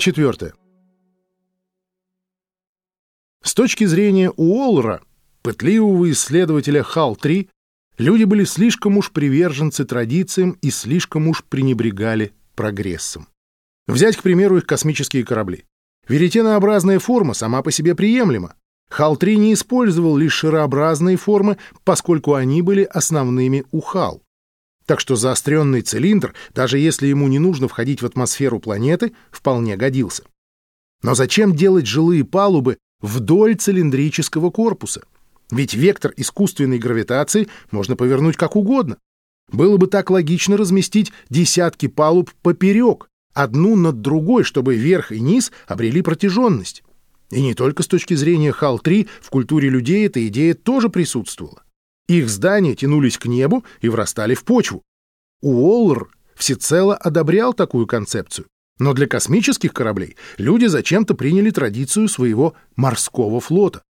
Глава 4. С точки зрения Уоллера, пытливого исследователя Хал-3, люди были слишком уж приверженцы традициям и слишком уж пренебрегали прогрессом. Взять, к примеру, их космические корабли. Веретенообразная форма сама по себе приемлема. Хал-3 не использовал лишь шарообразные формы, поскольку они были основными у Хал. Так что заостренный цилиндр, даже если ему не нужно входить в атмосферу планеты, вполне годился. Но зачем делать жилые палубы вдоль цилиндрического корпуса? Ведь вектор искусственной гравитации можно повернуть как угодно. Было бы так логично разместить десятки палуб поперек, одну над другой, чтобы верх и низ обрели протяженность. И не только с точки зрения Хал-3, в культуре людей эта идея тоже присутствовала. Их здания тянулись к небу и врастали в почву. Уоллер всецело одобрял такую концепцию, но для космических кораблей люди зачем-то приняли традицию своего морского флота.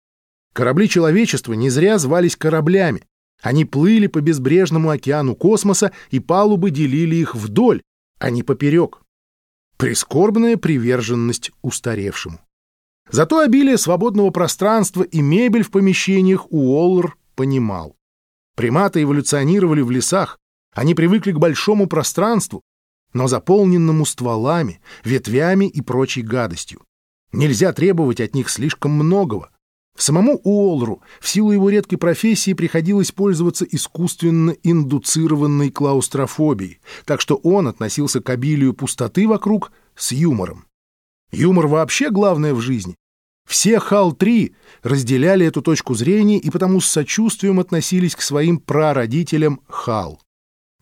Корабли человечества не зря звались кораблями. Они плыли по безбрежному океану космоса, и палубы делили их вдоль, а не поперек. Прискорбная приверженность устаревшему. Зато обилие свободного пространства и мебель в помещениях Уоллер понимал. Приматы эволюционировали в лесах, они привыкли к большому пространству, но заполненному стволами, ветвями и прочей гадостью. Нельзя требовать от них слишком многого. Самому Уоллеру в силу его редкой профессии приходилось пользоваться искусственно индуцированной клаустрофобией, так что он относился к обилию пустоты вокруг с юмором. Юмор вообще главное в жизни, все Хал-3 разделяли эту точку зрения и потому с сочувствием относились к своим прародителям Хал.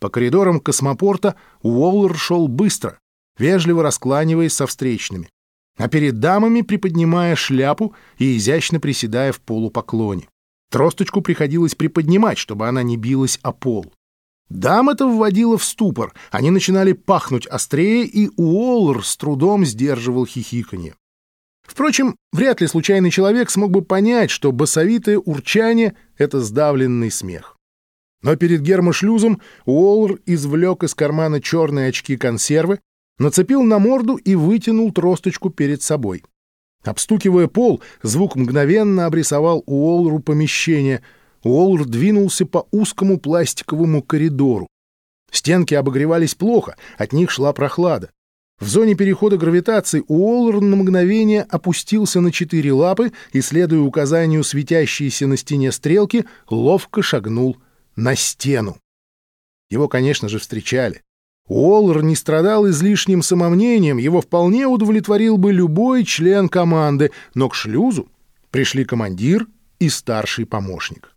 По коридорам космопорта Уоллер шел быстро, вежливо раскланиваясь со встречными, а перед дамами приподнимая шляпу и изящно приседая в полупоклоне. Тросточку приходилось приподнимать, чтобы она не билась о пол. Дам это вводило в ступор, они начинали пахнуть острее, и Уоллер с трудом сдерживал хихиканье. Впрочем, вряд ли случайный человек смог бы понять, что басовитое урчание — это сдавленный смех. Но перед гермошлюзом Уоллер извлек из кармана черные очки консервы, нацепил на морду и вытянул тросточку перед собой. Обстукивая пол, звук мгновенно обрисовал Уоллеру помещение. Уоллер двинулся по узкому пластиковому коридору. Стенки обогревались плохо, от них шла прохлада. В зоне перехода гравитации Уоллер на мгновение опустился на четыре лапы и, следуя указанию светящейся на стене стрелки, ловко шагнул на стену. Его, конечно же, встречали. Уоллер не страдал излишним самомнением, его вполне удовлетворил бы любой член команды, но к шлюзу пришли командир и старший помощник.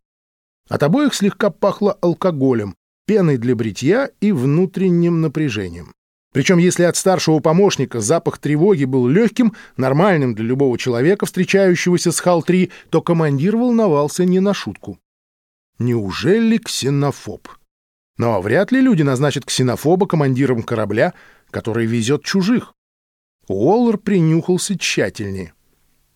От обоих слегка пахло алкоголем, пеной для бритья и внутренним напряжением. Причем если от старшего помощника запах тревоги был легким, нормальным для любого человека, встречающегося с Хал-3, то командир волновался не на шутку. Неужели ксенофоб? Но вряд ли люди назначат ксенофоба командиром корабля, который везет чужих. Уоллер принюхался тщательнее.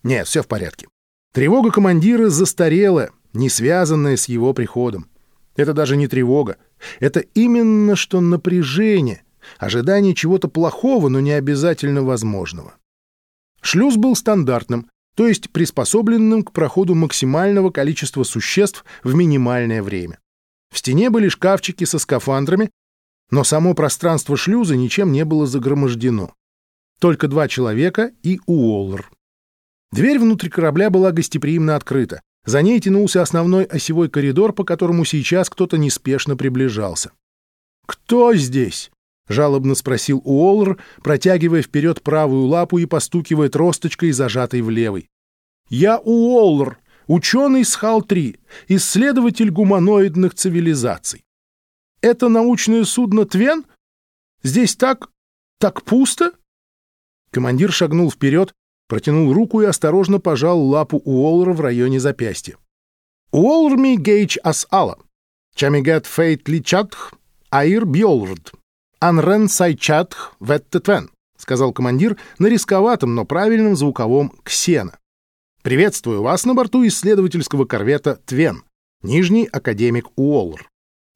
Нет, все в порядке. Тревога командира застарела, не связанная с его приходом. Это даже не тревога. Это именно что напряжение, ожидание чего-то плохого, но не обязательно возможного. Шлюз был стандартным, то есть приспособленным к проходу максимального количества существ в минимальное время. В стене были шкафчики со скафандрами, но само пространство шлюза ничем не было загромождено. Только два человека и Уоллер. Дверь внутри корабля была гостеприимно открыта. За ней тянулся основной осевой коридор, по которому сейчас кто-то неспешно приближался. «Кто здесь?» — жалобно спросил Уоллер, протягивая вперед правую лапу и постукивая тросточкой, зажатой в левой. «Я Уоллер, ученый с Хал-3, исследователь гуманоидных цивилизаций. Это научное судно Твен? Здесь так... так пусто?» Командир шагнул вперед, протянул руку и осторожно пожал лапу Уоллера в районе запястья. «Уоллер ми гейдж ас ала. Чамигат фейт личатх, аир бьолрд». «Анрен Сайчатх Веттетвен», — сказал командир на рисковатом, но правильном звуковом «Ксена». «Приветствую вас на борту исследовательского корвета «Твен», нижний академик Уоллер.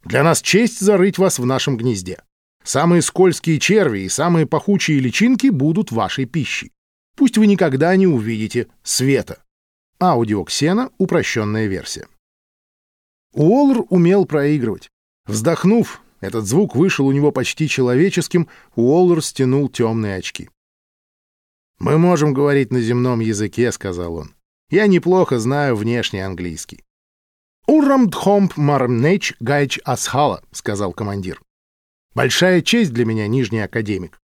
Для нас честь зарыть вас в нашем гнезде. Самые скользкие черви и самые пахучие личинки будут вашей пищей. Пусть вы никогда не увидите света. Аудиоксена — упрощенная версия. Уоллер умел проигрывать. Вздохнув, этот звук вышел у него почти человеческим, Уоллер стянул темные очки. «Мы можем говорить на земном языке», — сказал он. «Я неплохо знаю внешний английский». «Урамдхомп мармнеч гайч асхала», — сказал командир. «Большая честь для меня, нижний академик».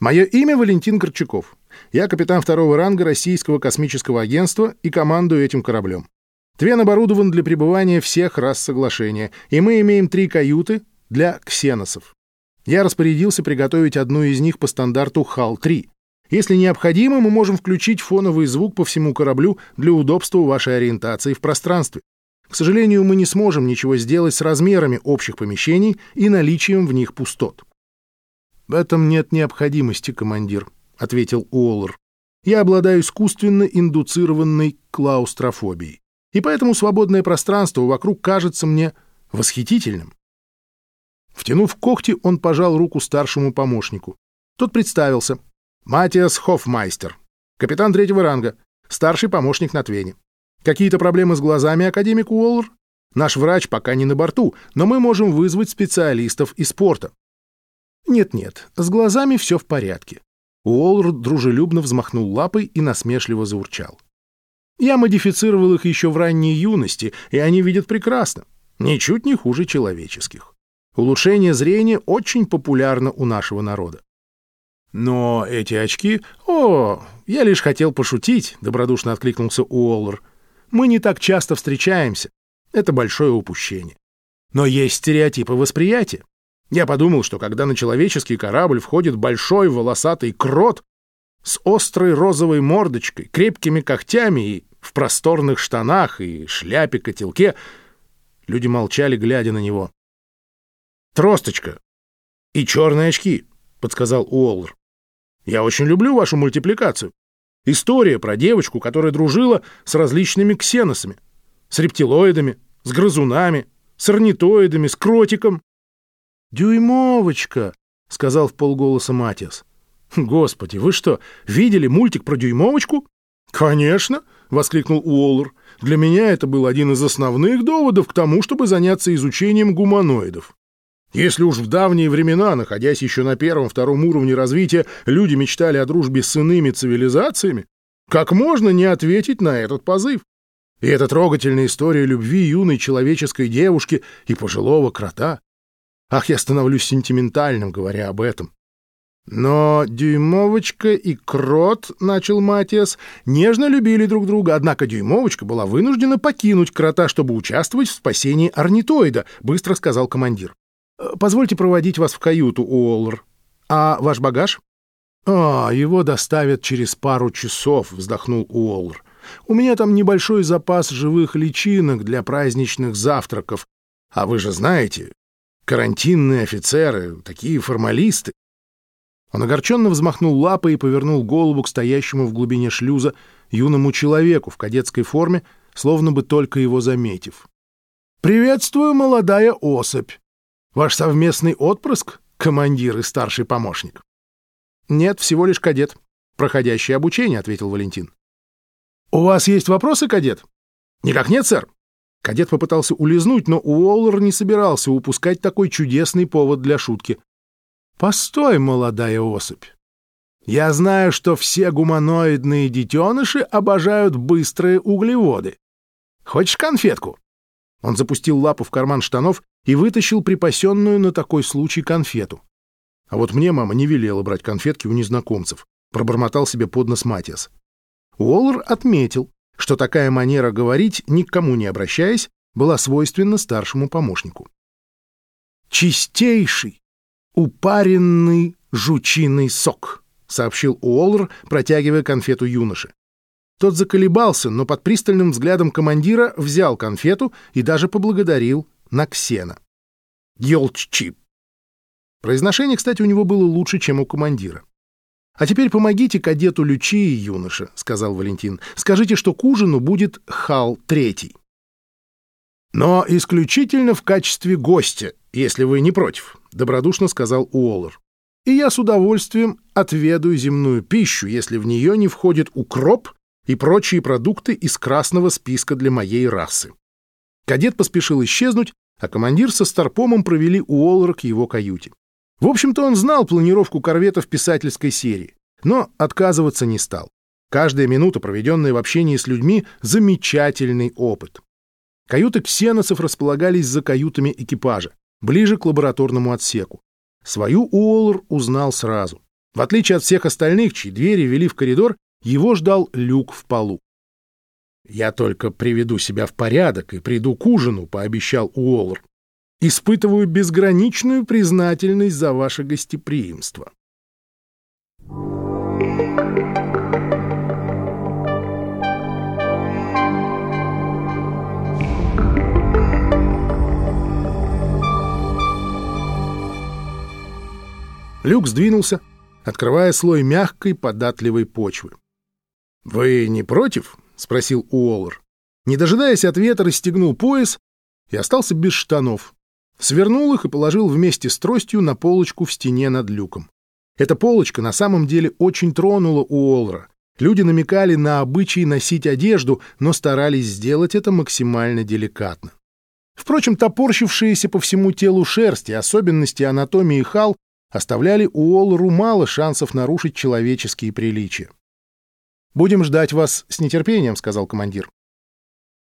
«Мое имя Валентин Корчаков. Я капитан второго ранга Российского космического агентства и командую этим кораблем. Твен оборудован для пребывания всех рас соглашения, и мы имеем три каюты для ксеносов. Я распорядился приготовить одну из них по стандарту ХАЛ-3. Если необходимо, мы можем включить фоновый звук по всему кораблю для удобства вашей ориентации в пространстве. К сожалению, мы не сможем ничего сделать с размерами общих помещений и наличием в них пустот. «В этом нет необходимости, командир», — ответил Уоллер. «Я обладаю искусственно индуцированной клаустрофобией и поэтому свободное пространство вокруг кажется мне восхитительным. Втянув когти, он пожал руку старшему помощнику. Тот представился. Матиас Хофмайстер, капитан третьего ранга, старший помощник на Твене. Какие-то проблемы с глазами, академик Уоллер? Наш врач пока не на борту, но мы можем вызвать специалистов из порта. Нет-нет, с глазами все в порядке. Уоллер дружелюбно взмахнул лапой и насмешливо заурчал. Я модифицировал их еще в ранней юности, и они видят прекрасно, ничуть не хуже человеческих. Улучшение зрения очень популярно у нашего народа. Но эти очки... О, я лишь хотел пошутить, — добродушно откликнулся Уоллер. Мы не так часто встречаемся. Это большое упущение. Но есть стереотипы восприятия. Я подумал, что когда на человеческий корабль входит большой волосатый крот с острой розовой мордочкой, крепкими когтями и в просторных штанах и шляпе-котелке. Люди молчали, глядя на него. «Тросточка и черные очки», — подсказал Уоллер. «Я очень люблю вашу мультипликацию. История про девочку, которая дружила с различными ксеносами, с рептилоидами, с грызунами, с орнитоидами, с кротиком». «Дюймовочка», — сказал в полголоса Матиас. «Господи, вы что, видели мультик про дюймовочку?» «Конечно!» — воскликнул Уоллер. «Для меня это был один из основных доводов к тому, чтобы заняться изучением гуманоидов. Если уж в давние времена, находясь еще на первом-втором уровне развития, люди мечтали о дружбе с иными цивилизациями, как можно не ответить на этот позыв? И эта трогательная история любви юной человеческой девушки и пожилого крота. Ах, я становлюсь сентиментальным, говоря об этом. Но Дюймовочка и Крот, — начал Матиас, — нежно любили друг друга, однако Дюймовочка была вынуждена покинуть Крота, чтобы участвовать в спасении орнитоида, — быстро сказал командир. «Э, — Позвольте проводить вас в каюту, Уоллер. А ваш багаж? — А, его доставят через пару часов, — вздохнул Уоллер. — У меня там небольшой запас живых личинок для праздничных завтраков. А вы же знаете, карантинные офицеры, такие формалисты. Он огорченно взмахнул лапой и повернул голову к стоящему в глубине шлюза юному человеку в кадетской форме, словно бы только его заметив. «Приветствую, молодая особь! Ваш совместный отпрыск, командир и старший помощник?» «Нет, всего лишь кадет. Проходящее обучение», — ответил Валентин. «У вас есть вопросы, кадет?» «Никак нет, сэр». Кадет попытался улизнуть, но Уоллер не собирался упускать такой чудесный повод для шутки. Постой, молодая особь. Я знаю, что все гуманоидные детеныши обожают быстрые углеводы. Хочешь конфетку? Он запустил лапу в карман штанов и вытащил припасенную на такой случай конфету. А вот мне мама не велела брать конфетки у незнакомцев, пробормотал себе под нос Матиас. Уоллер отметил, что такая манера говорить, никому не обращаясь, была свойственна старшему помощнику. «Чистейший, «Упаренный жучиный сок», — сообщил Уоллер, протягивая конфету юноше. Тот заколебался, но под пристальным взглядом командира взял конфету и даже поблагодарил Наксена. «Елччип!» Произношение, кстати, у него было лучше, чем у командира. «А теперь помогите кадету Лючии, юноша», — сказал Валентин. «Скажите, что к ужину будет Хал Третий». «Но исключительно в качестве гостя», если вы не против», — добродушно сказал Уоллер. «И я с удовольствием отведаю земную пищу, если в нее не входит укроп и прочие продукты из красного списка для моей расы». Кадет поспешил исчезнуть, а командир со Старпомом провели Уоллера к его каюте. В общем-то, он знал планировку корвета в писательской серии, но отказываться не стал. Каждая минута, проведенная в общении с людьми, — замечательный опыт. Каюты ксеносов располагались за каютами экипажа, ближе к лабораторному отсеку. Свою Уоллер узнал сразу. В отличие от всех остальных, чьи двери вели в коридор, его ждал люк в полу. «Я только приведу себя в порядок и приду к ужину», — пообещал Уоллер. «Испытываю безграничную признательность за ваше гостеприимство». Люк сдвинулся, открывая слой мягкой, податливой почвы. «Вы не против?» — спросил Уоллер. Не дожидаясь ответа, расстегнул пояс и остался без штанов. Свернул их и положил вместе с тростью на полочку в стене над люком. Эта полочка на самом деле очень тронула Уоллера. Люди намекали на обычай носить одежду, но старались сделать это максимально деликатно. Впрочем, топорщившиеся по всему телу шерсти особенности анатомии Хал оставляли Уоллеру мало шансов нарушить человеческие приличия. «Будем ждать вас с нетерпением», — сказал командир.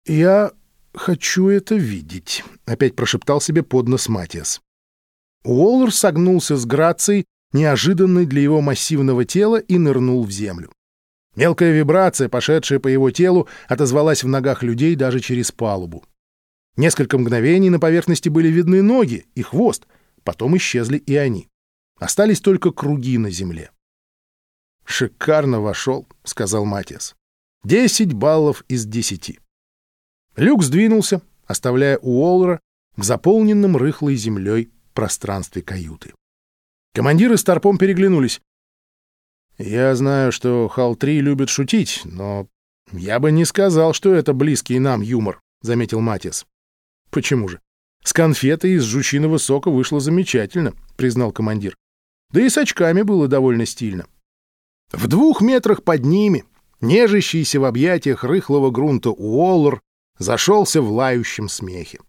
«Я хочу это видеть», — опять прошептал себе под нос Матиас. Уоллер согнулся с грацией, неожиданной для его массивного тела, и нырнул в землю. Мелкая вибрация, пошедшая по его телу, отозвалась в ногах людей даже через палубу. Несколько мгновений на поверхности были видны ноги и хвост, потом исчезли и они. Остались только круги на земле. «Шикарно вошел», — сказал Матиас. «Десять баллов из десяти». Люк сдвинулся, оставляя Уоллера в заполненном рыхлой землей пространстве каюты. Командиры с Торпом переглянулись. «Я знаю, что Хал-3 любит шутить, но я бы не сказал, что это близкий нам юмор», — заметил Матиас. «Почему же? С конфетой из жучиного сока вышло замечательно», — признал командир. Да и с очками было довольно стильно. В двух метрах под ними, нежащийся в объятиях рыхлого грунта Уоллер, зашелся в лающем смехе.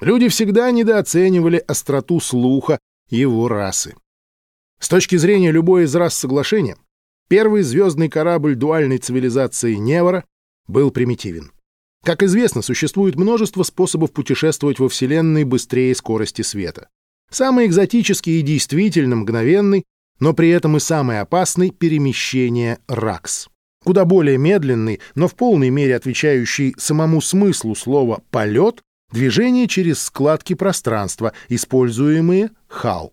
Люди всегда недооценивали остроту слуха его расы. С точки зрения любой из рас соглашения, первый звездный корабль дуальной цивилизации Невора был примитивен. Как известно, существует множество способов путешествовать во Вселенной быстрее скорости света. Самый экзотический и действительно мгновенный, но при этом и самый опасный — перемещение РАКС. Куда более медленный, но в полной мере отвечающий самому смыслу слова «полет» — движение через складки пространства, используемые ХАЛ.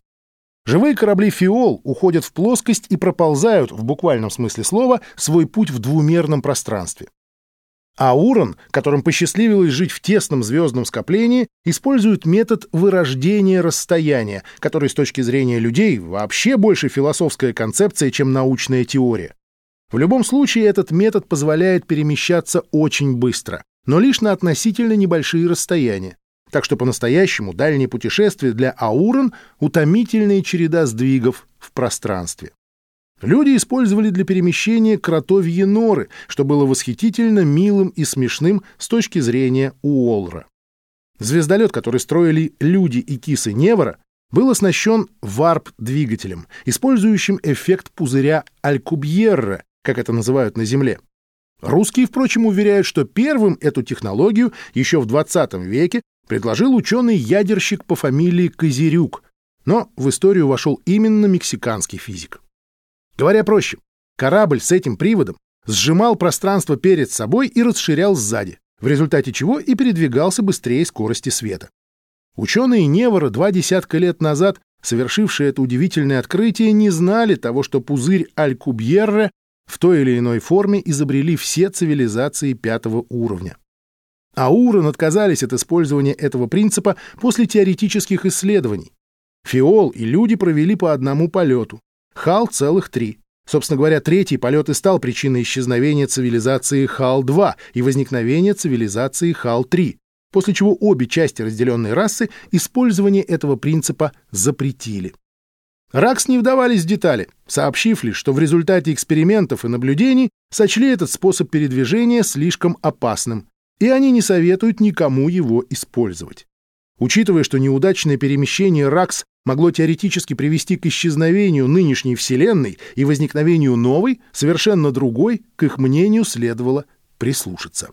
Живые корабли «Фиол» уходят в плоскость и проползают, в буквальном смысле слова, свой путь в двумерном пространстве. А которым посчастливилось жить в тесном звездном скоплении, использует метод вырождения расстояния, который с точки зрения людей вообще больше философская концепция, чем научная теория. В любом случае этот метод позволяет перемещаться очень быстро, но лишь на относительно небольшие расстояния. Так что по-настоящему дальние путешествия для Аурон — утомительная череда сдвигов в пространстве. Люди использовали для перемещения кротовьи норы, что было восхитительно милым и смешным с точки зрения Уолра. Звездолет, который строили люди и кисы Невора, был оснащен варп-двигателем, использующим эффект пузыря Алькубьерра, как это называют на Земле. Русские, впрочем, уверяют, что первым эту технологию еще в 20 веке предложил ученый-ядерщик по фамилии Козерюк, но в историю вошел именно мексиканский физик. Говоря проще, корабль с этим приводом сжимал пространство перед собой и расширял сзади, в результате чего и передвигался быстрее скорости света. Ученые Невора два десятка лет назад, совершившие это удивительное открытие, не знали того, что пузырь Алькубьерре в той или иной форме изобрели все цивилизации пятого уровня. А Уран отказались от использования этого принципа после теоретических исследований. Фиол и люди провели по одному полету, Хал целых три. Собственно говоря, третий полет и стал причиной исчезновения цивилизации Хал-2 и возникновения цивилизации Хал-3. после чего обе части разделенной расы использование этого принципа запретили. Ракс не вдавались в детали, сообщив лишь, что в результате экспериментов и наблюдений сочли этот способ передвижения слишком опасным, и они не советуют никому его использовать. Учитывая, что неудачное перемещение Ракс могло теоретически привести к исчезновению нынешней Вселенной и возникновению новой, совершенно другой, к их мнению следовало прислушаться.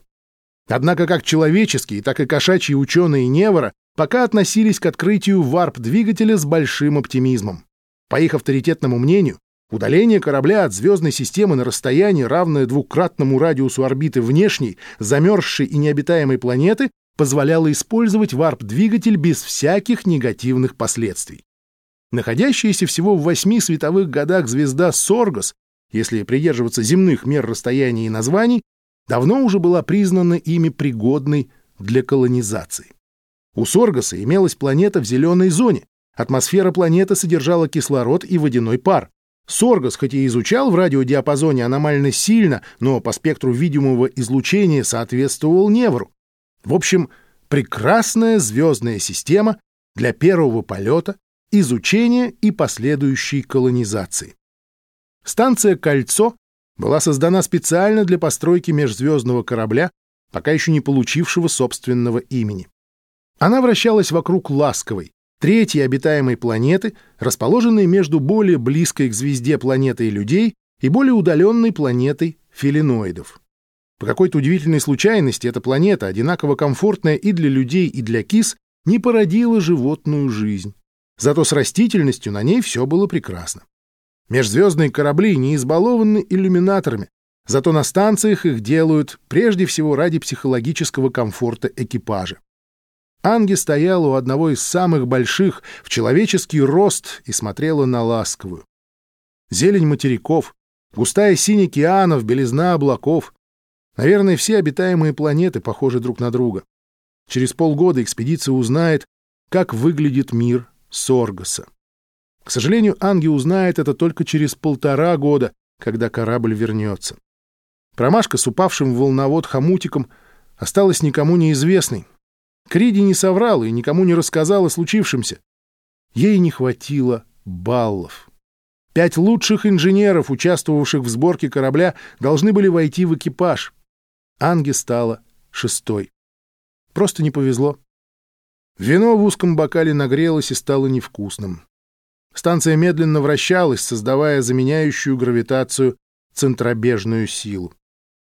Однако как человеческие, так и кошачьи ученые Невора пока относились к открытию варп-двигателя с большим оптимизмом. По их авторитетному мнению, удаление корабля от звездной системы на расстояние, равное двукратному радиусу орбиты внешней, замерзшей и необитаемой планеты, позволяло использовать варп-двигатель без всяких негативных последствий. Находящаяся всего в восьми световых годах звезда Соргос, если придерживаться земных мер расстояния и названий, давно уже была признана ими пригодной для колонизации. У Соргоса имелась планета в зеленой зоне, Атмосфера планеты содержала кислород и водяной пар. Соргас, хоть и изучал в радиодиапазоне аномально сильно, но по спектру видимого излучения соответствовал Невру. В общем, прекрасная звездная система для первого полета, изучения и последующей колонизации. Станция «Кольцо» была создана специально для постройки межзвездного корабля, пока еще не получившего собственного имени. Она вращалась вокруг Ласковой, третьей обитаемой планеты, расположенной между более близкой к звезде планетой людей и более удаленной планетой филиноидов. По какой-то удивительной случайности эта планета, одинаково комфортная и для людей, и для кис, не породила животную жизнь. Зато с растительностью на ней все было прекрасно. Межзвездные корабли не избалованы иллюминаторами, зато на станциях их делают прежде всего ради психологического комфорта экипажа. Анги стояла у одного из самых больших в человеческий рост и смотрела на ласковую. Зелень материков, густая синь океанов, белизна облаков. Наверное, все обитаемые планеты похожи друг на друга. Через полгода экспедиция узнает, как выглядит мир Соргаса. К сожалению, Анги узнает это только через полтора года, когда корабль вернется. Промашка с упавшим в волновод хомутиком осталась никому неизвестной, Криди не соврала и никому не рассказала о случившемся. Ей не хватило баллов. Пять лучших инженеров, участвовавших в сборке корабля, должны были войти в экипаж. Анге стала шестой. Просто не повезло. Вино в узком бокале нагрелось и стало невкусным. Станция медленно вращалась, создавая заменяющую гравитацию центробежную силу.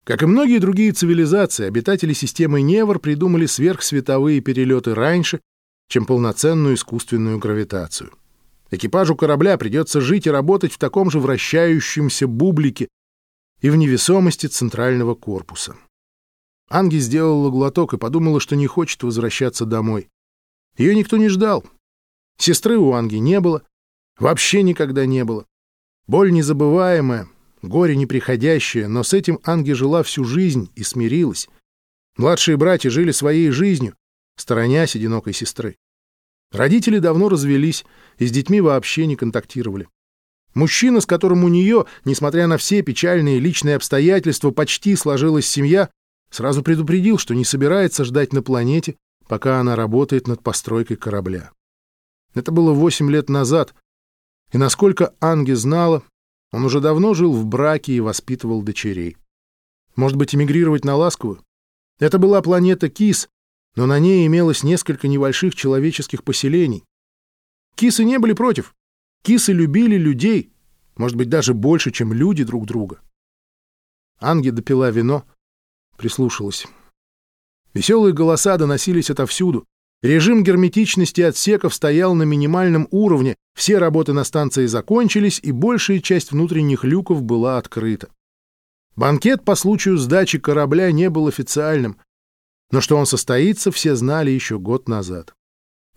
Как и многие другие цивилизации, обитатели системы Невр придумали сверхсветовые перелеты раньше, чем полноценную искусственную гравитацию. Экипажу корабля придется жить и работать в таком же вращающемся бублике и в невесомости центрального корпуса. Анги сделала глоток и подумала, что не хочет возвращаться домой. Ее никто не ждал. Сестры у Анги не было, вообще никогда не было. Боль незабываемая, Горе неприходящее, но с этим Анги жила всю жизнь и смирилась. Младшие братья жили своей жизнью, сторонясь одинокой сестры. Родители давно развелись и с детьми вообще не контактировали. Мужчина, с которым у нее, несмотря на все печальные личные обстоятельства, почти сложилась семья, сразу предупредил, что не собирается ждать на планете, пока она работает над постройкой корабля. Это было восемь лет назад, и, насколько Анги знала, он уже давно жил в браке и воспитывал дочерей. Может быть, эмигрировать на Ласковую? Это была планета Кис, но на ней имелось несколько небольших человеческих поселений. Кисы не были против. Кисы любили людей, может быть, даже больше, чем люди друг друга. Анги допила вино, прислушалась. Веселые голоса доносились отовсюду. Режим герметичности отсеков стоял на минимальном уровне, все работы на станции закончились, и большая часть внутренних люков была открыта. Банкет по случаю сдачи корабля не был официальным, но что он состоится, все знали еще год назад.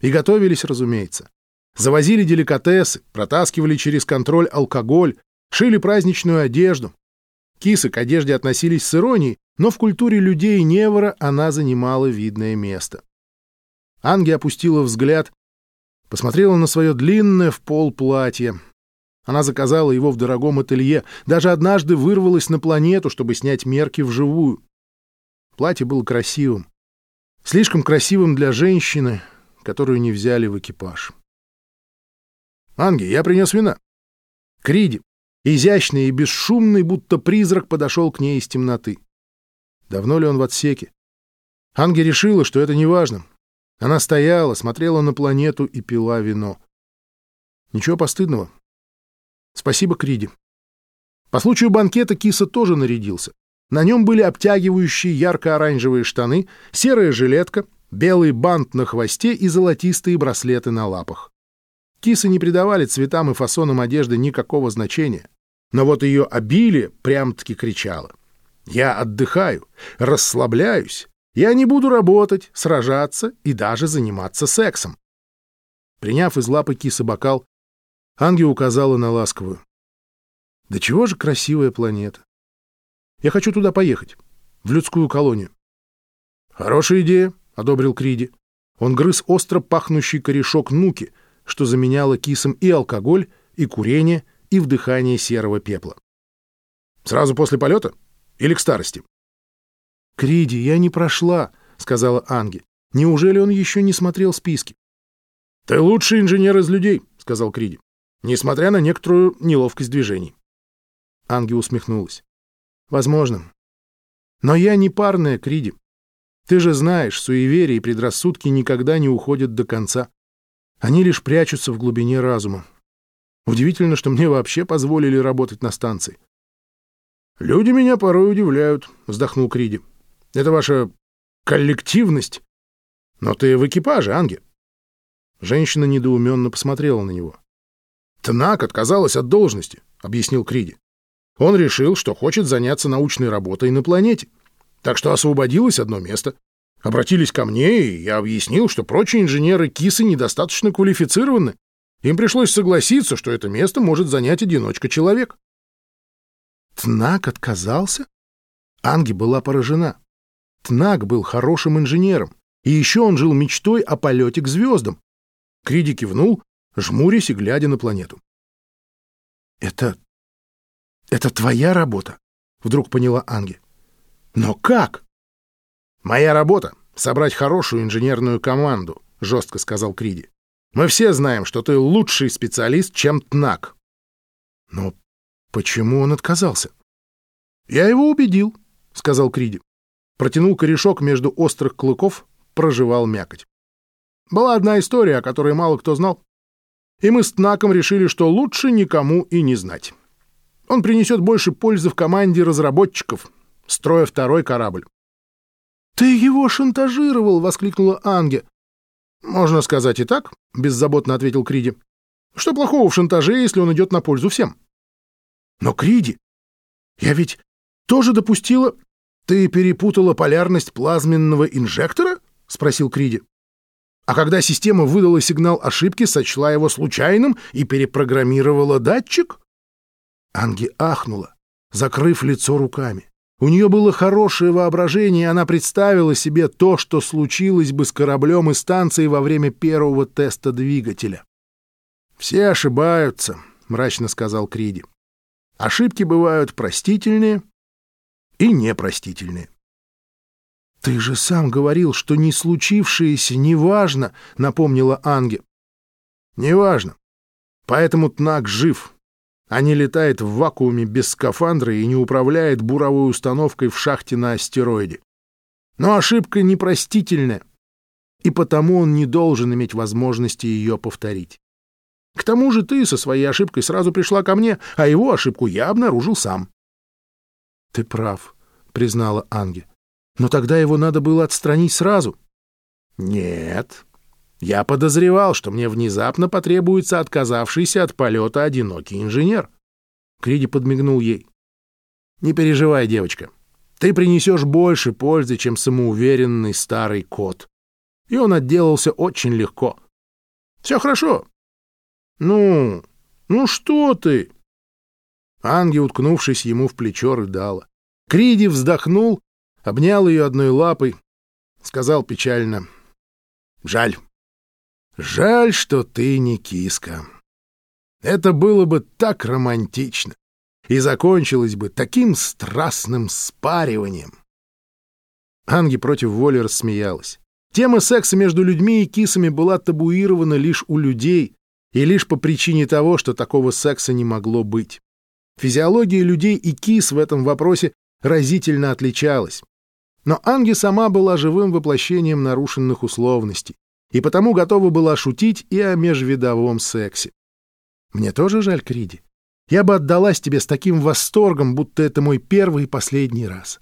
И готовились, разумеется. Завозили деликатесы, протаскивали через контроль алкоголь, шили праздничную одежду. Кисы к одежде относились с иронией, но в культуре людей Невора она занимала видное место. Анги опустила взгляд, посмотрела на свое длинное в пол платье. Она заказала его в дорогом ателье, даже однажды вырвалась на планету, чтобы снять мерки вживую. Платье было красивым. Слишком красивым для женщины, которую не взяли в экипаж. «Анги, я принес вина». Криди, изящный и бесшумный, будто призрак, подошел к ней из темноты. Давно ли он в отсеке? Анги решила, что это не важно. Она стояла, смотрела на планету и пила вино. Ничего постыдного. Спасибо, Криди. По случаю банкета киса тоже нарядился. На нем были обтягивающие ярко-оранжевые штаны, серая жилетка, белый бант на хвосте и золотистые браслеты на лапах. Кисы не придавали цветам и фасонам одежды никакого значения. Но вот ее обилие прям-таки кричало. «Я отдыхаю, расслабляюсь, я не буду работать, сражаться и даже заниматься сексом». Приняв из лапы киса бокал, Ангел указала на ласковую. «Да чего же красивая планета! Я хочу туда поехать, в людскую колонию». «Хорошая идея», — одобрил Криди. Он грыз остро пахнущий корешок нуки, что заменяло кисом и алкоголь, и курение, и вдыхание серого пепла. «Сразу после полета? Или к старости?» «Криди, я не прошла», — сказала Анги. «Неужели он еще не смотрел списки?» «Ты лучший инженер из людей», — сказал Криди несмотря на некоторую неловкость движений. Анги усмехнулась. «Возможно. Но я не парная, Криди. Ты же знаешь, суеверия и предрассудки никогда не уходят до конца. Они лишь прячутся в глубине разума. Удивительно, что мне вообще позволили работать на станции. «Люди меня порой удивляют», — вздохнул Криди. «Это ваша коллективность. Но ты в экипаже, Анги». Женщина недоуменно посмотрела на него. «Тнак отказалась от должности», — объяснил Криди. «Он решил, что хочет заняться научной работой на планете. Так что освободилось одно место. Обратились ко мне, и я объяснил, что прочие инженеры Кисы недостаточно квалифицированы. Им пришлось согласиться, что это место может занять одиночка-человек». «Тнак отказался?» Анги была поражена. Тнак был хорошим инженером, и еще он жил мечтой о полете к звездам. Криди кивнул, жмурясь и глядя на планету. «Это... это твоя работа?» — вдруг поняла Анги. «Но как?» «Моя работа — собрать хорошую инженерную команду», — жестко сказал Криди. «Мы все знаем, что ты лучший специалист, чем ТНАК». «Но почему он отказался?» «Я его убедил», — сказал Криди. Протянул корешок между острых клыков, проживал мякоть. Была одна история, о которой мало кто знал и мы с Тнаком решили, что лучше никому и не знать. Он принесет больше пользы в команде разработчиков, строя второй корабль. «Ты его шантажировал!» — воскликнула Анге. «Можно сказать и так», — беззаботно ответил Криди. «Что плохого в шантаже, если он идет на пользу всем?» «Но, Криди, я ведь тоже допустила...» «Ты перепутала полярность плазменного инжектора?» — спросил Криди. А когда система выдала сигнал ошибки, сочла его случайным и перепрограммировала датчик? Анги ахнула, закрыв лицо руками. У нее было хорошее воображение, и она представила себе то, что случилось бы с кораблем и станцией во время первого теста двигателя. «Все ошибаются», — мрачно сказал Криди. «Ошибки бывают простительные и непростительные». «Ты же сам говорил, что не случившееся неважно», — напомнила Анге. «Неважно. Поэтому Тнак жив, а не летает в вакууме без скафандра и не управляет буровой установкой в шахте на астероиде. Но ошибка непростительная, и потому он не должен иметь возможности ее повторить. К тому же ты со своей ошибкой сразу пришла ко мне, а его ошибку я обнаружил сам». «Ты прав», — признала Анге. Но тогда его надо было отстранить сразу. Нет. Я подозревал, что мне внезапно потребуется отказавшийся от полета одинокий инженер. Криди подмигнул ей. Не переживай, девочка. Ты принесешь больше пользы, чем самоуверенный старый кот. И он отделался очень легко. Все хорошо. Ну, ну что ты? Анги, уткнувшись ему в плечо, рыдала. Криди вздохнул обнял ее одной лапой, сказал печально. «Жаль. Жаль, что ты не киска. Это было бы так романтично и закончилось бы таким страстным спариванием». Анги против воли рассмеялась. Тема секса между людьми и кисами была табуирована лишь у людей и лишь по причине того, что такого секса не могло быть. Физиология людей и кис в этом вопросе разительно отличалась. Но Анги сама была живым воплощением нарушенных условностей и потому готова была шутить и о межвидовом сексе. Мне тоже жаль Криди. Я бы отдалась тебе с таким восторгом, будто это мой первый и последний раз.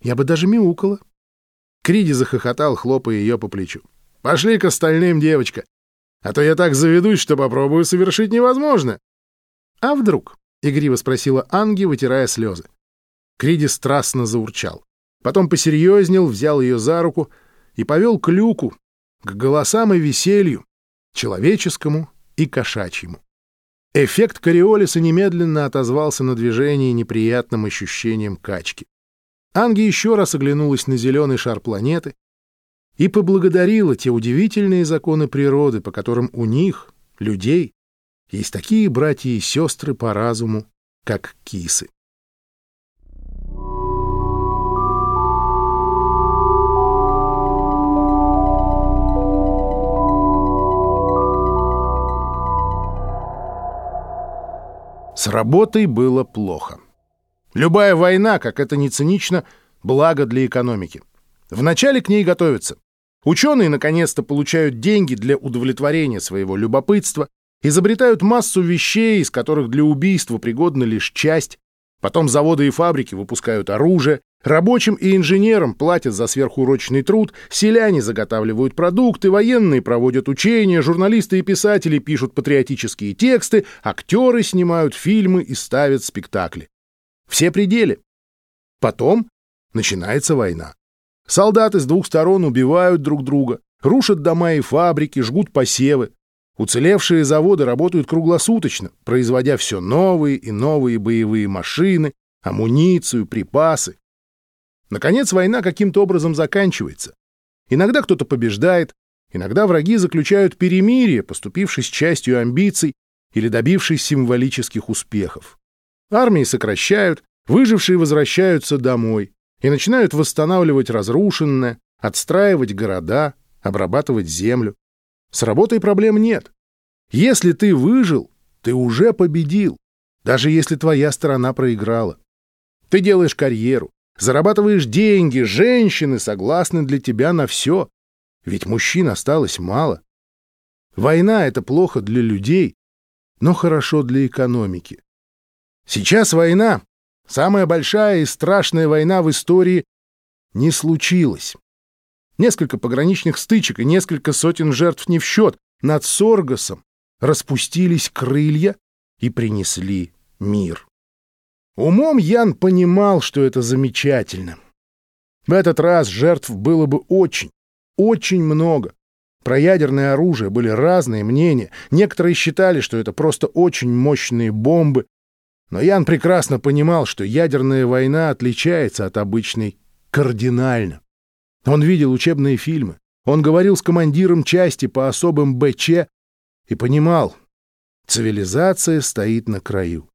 Я бы даже мяукала. Криди захохотал, хлопая ее по плечу. «Пошли к остальным, девочка, а то я так заведусь, что попробую совершить невозможно». «А вдруг?» — игриво спросила Анги, вытирая слезы. Криди страстно заурчал. Потом посерьезнел, взял ее за руку и повел к люку, к голосам и веселью, человеческому и кошачьему. Эффект кориолиса немедленно отозвался на движении неприятным ощущением качки. Анги еще раз оглянулась на зеленый шар планеты и поблагодарила те удивительные законы природы, по которым у них, людей, есть такие братья и сестры по разуму, как кисы. С работой было плохо. Любая война, как это ни цинично, благо для экономики. Вначале к ней готовятся. Ученые наконец-то получают деньги для удовлетворения своего любопытства, изобретают массу вещей, из которых для убийства пригодна лишь часть, потом заводы и фабрики выпускают оружие, рабочим и инженерам платят за сверхурочный труд, селяне заготавливают продукты, военные проводят учения, журналисты и писатели пишут патриотические тексты, актеры снимают фильмы и ставят спектакли. Все пределы. Потом начинается война. Солдаты с двух сторон убивают друг друга, рушат дома и фабрики, жгут посевы. Уцелевшие заводы работают круглосуточно, производя все новые и новые боевые машины, амуницию, припасы. Наконец война каким-то образом заканчивается. Иногда кто-то побеждает, иногда враги заключают перемирие, поступившись частью амбиций или добившись символических успехов. Армии сокращают, выжившие возвращаются домой и начинают восстанавливать разрушенное, отстраивать города, обрабатывать землю. С работой проблем нет. Если ты выжил, ты уже победил, даже если твоя сторона проиграла. Ты делаешь карьеру, зарабатываешь деньги, женщины согласны для тебя на все, ведь мужчин осталось мало. Война — это плохо для людей, но хорошо для экономики. Сейчас война, самая большая и страшная война в истории, не случилась. Несколько пограничных стычек и несколько сотен жертв не в счет. Над Соргасом распустились крылья и принесли мир. Умом Ян понимал, что это замечательно. В этот раз жертв было бы очень, очень много. Про ядерное оружие были разные мнения. Некоторые считали, что это просто очень мощные бомбы, но Ян прекрасно понимал, что ядерная война отличается от обычной кардинально. Он видел учебные фильмы, он говорил с командиром части по особым БЧ и понимал, цивилизация стоит на краю.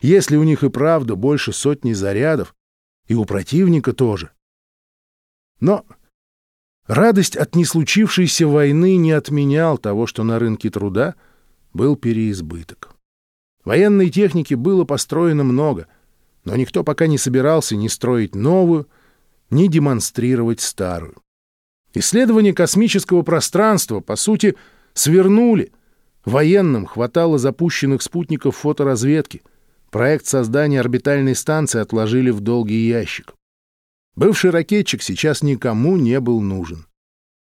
Если у них и правда больше сотни зарядов, и у противника тоже. Но радость от неслучившейся войны не отменял того, что на рынке труда был переизбыток. Военной техники было построено много, но никто пока не собирался ни строить новую, ни демонстрировать старую. Исследования космического пространства, по сути, свернули. Военным хватало запущенных спутников фоторазведки. Проект создания орбитальной станции отложили в долгий ящик. Бывший ракетчик сейчас никому не был нужен.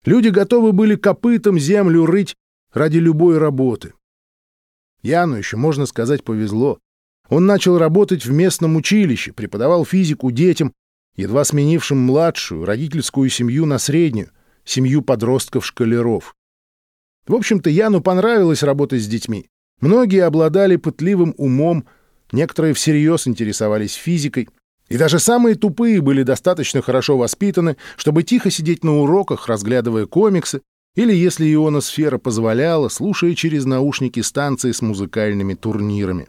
Люди готовы были копытом землю рыть ради любой работы. Яну еще, можно сказать, повезло. Он начал работать в местном училище, преподавал физику детям, едва сменившим младшую родительскую семью на среднюю, семью подростков-школяров. В общем-то, Яну понравилось работать с детьми. Многие обладали пытливым умом, некоторые всерьез интересовались физикой, и даже самые тупые были достаточно хорошо воспитаны, чтобы тихо сидеть на уроках, разглядывая комиксы, или, если ионосфера позволяла, слушая через наушники станции с музыкальными турнирами.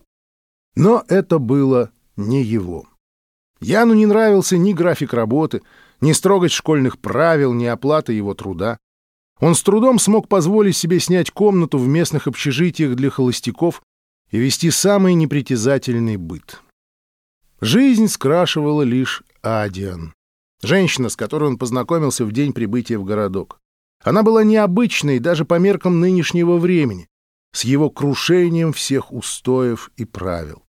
Но это было не его. Яну не нравился ни график работы, Ни строгость школьных правил, ни оплата его труда. Он с трудом смог позволить себе снять комнату в местных общежитиях для холостяков и вести самый непритязательный быт. Жизнь скрашивала лишь Адиан, женщина, с которой он познакомился в день прибытия в городок. Она была необычной даже по меркам нынешнего времени, с его крушением всех устоев и правил.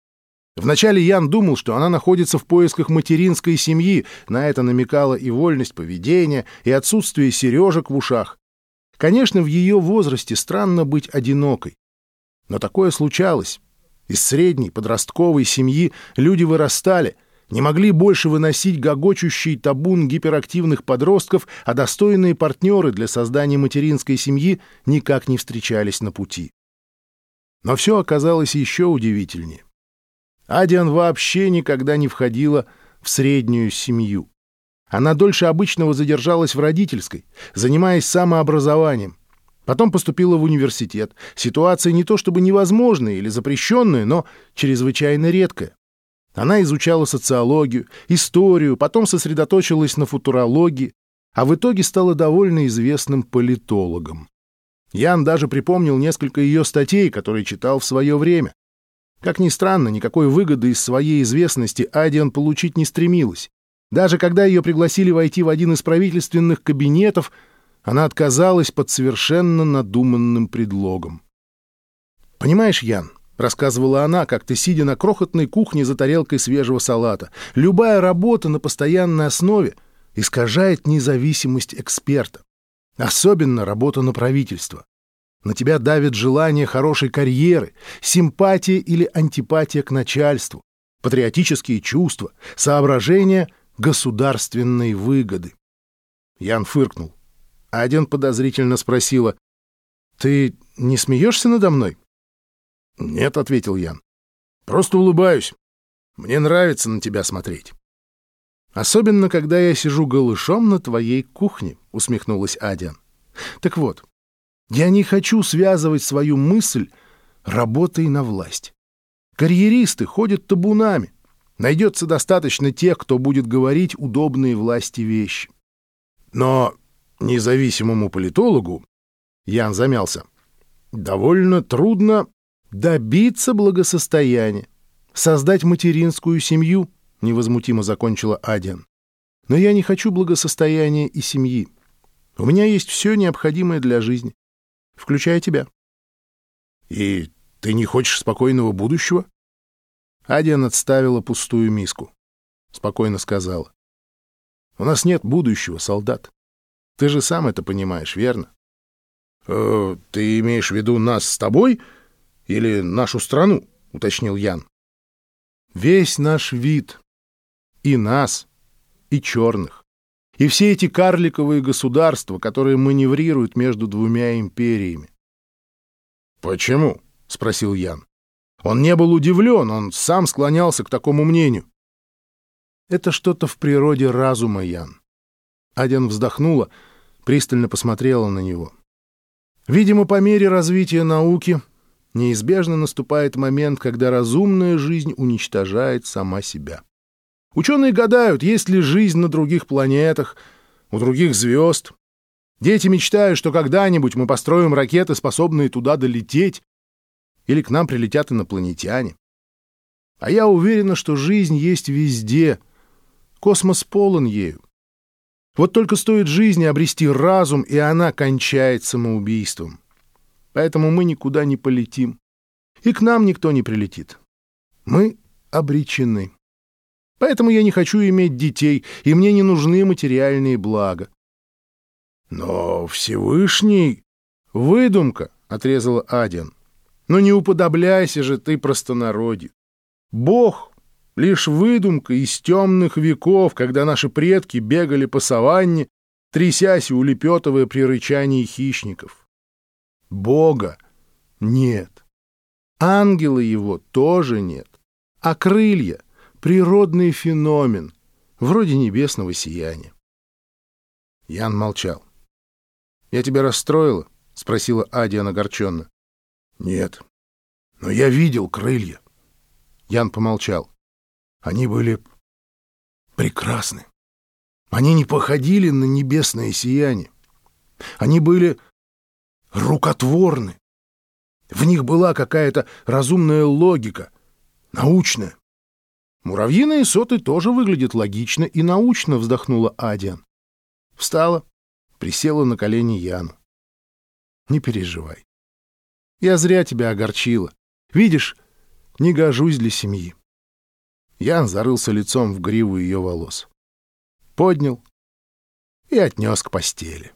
Вначале Ян думал, что она находится в поисках материнской семьи, на это намекала и вольность поведения, и отсутствие сережек в ушах. Конечно, в ее возрасте странно быть одинокой. Но такое случалось. Из средней подростковой семьи люди вырастали, не могли больше выносить гогочущий табун гиперактивных подростков, а достойные партнеры для создания материнской семьи никак не встречались на пути. Но все оказалось еще удивительнее. Адиан вообще никогда не входила в среднюю семью. Она дольше обычного задержалась в родительской, занимаясь самообразованием. Потом поступила в университет. Ситуация не то чтобы невозможная или запрещенная, но чрезвычайно редкая. Она изучала социологию, историю, потом сосредоточилась на футурологии, а в итоге стала довольно известным политологом. Ян даже припомнил несколько ее статей, которые читал в свое время. Как ни странно, никакой выгоды из своей известности Адиан получить не стремилась. Даже когда ее пригласили войти в один из правительственных кабинетов, она отказалась под совершенно надуманным предлогом. «Понимаешь, Ян», — рассказывала она, как-то сидя на крохотной кухне за тарелкой свежего салата, «любая работа на постоянной основе искажает независимость эксперта. Особенно работа на правительство. На тебя давит желание хорошей карьеры, симпатия или антипатия к начальству, патриотические чувства, соображения государственной выгоды. Ян фыркнул. Аден подозрительно спросила, «Ты не смеешься надо мной?» «Нет», — ответил Ян. «Просто улыбаюсь. Мне нравится на тебя смотреть». «Особенно, когда я сижу голышом на твоей кухне», — усмехнулась Адиан. «Так вот, я не хочу связывать свою мысль работой на власть. Карьеристы ходят табунами. Найдется достаточно тех, кто будет говорить удобные власти вещи. Но независимому политологу, Ян замялся, довольно трудно добиться благосостояния, создать материнскую семью — невозмутимо закончила Адиан. Но я не хочу благосостояния и семьи. У меня есть все необходимое для жизни, включая тебя. И ты не хочешь спокойного будущего? Адиан отставила пустую миску. Спокойно сказала. У нас нет будущего, солдат. Ты же сам это понимаешь, верно? Э, ты имеешь в виду нас с тобой или нашу страну? уточнил Ян. Весь наш вид, и нас, и черных. И все эти карликовые государства, которые маневрируют между двумя империями. «Почему?» — спросил Ян. Он не был удивлен, он сам склонялся к такому мнению. «Это что-то в природе разума, Ян». Аден вздохнула, пристально посмотрела на него. «Видимо, по мере развития науки неизбежно наступает момент, когда разумная жизнь уничтожает сама себя. Ученые гадают, есть ли жизнь на других планетах, у других звезд. Дети мечтают, что когда-нибудь мы построим ракеты, способные туда долететь, или к нам прилетят инопланетяне. А я уверена, что жизнь есть везде. Космос полон ею. Вот только стоит жизни обрести разум, и она кончает самоубийством. Поэтому мы никуда не полетим. И к нам никто не прилетит. Мы обречены. Поэтому я не хочу иметь детей, и мне не нужны материальные блага. Но Всевышний... Выдумка, — отрезала Аден. Но не уподобляйся же ты простонародью. Бог — лишь выдумка из темных веков, когда наши предки бегали по саванне, трясясь и улепетывая при рычании хищников. Бога нет. Ангела его тоже нет. А крылья — природный феномен, вроде небесного сияния. Ян молчал. «Я тебя расстроила?» — спросила Адиан огорченно. «Нет, но я видел крылья». Ян помолчал. «Они были прекрасны. Они не походили на небесное сияние. Они были рукотворны. В них была какая-то разумная логика, научная. Муравьиные соты тоже выглядят логично и научно, вздохнула Адиан. Встала, присела на колени Яну. Не переживай. Я зря тебя огорчила. Видишь, не гожусь для семьи. Ян зарылся лицом в гриву ее волос. Поднял и отнес к постели.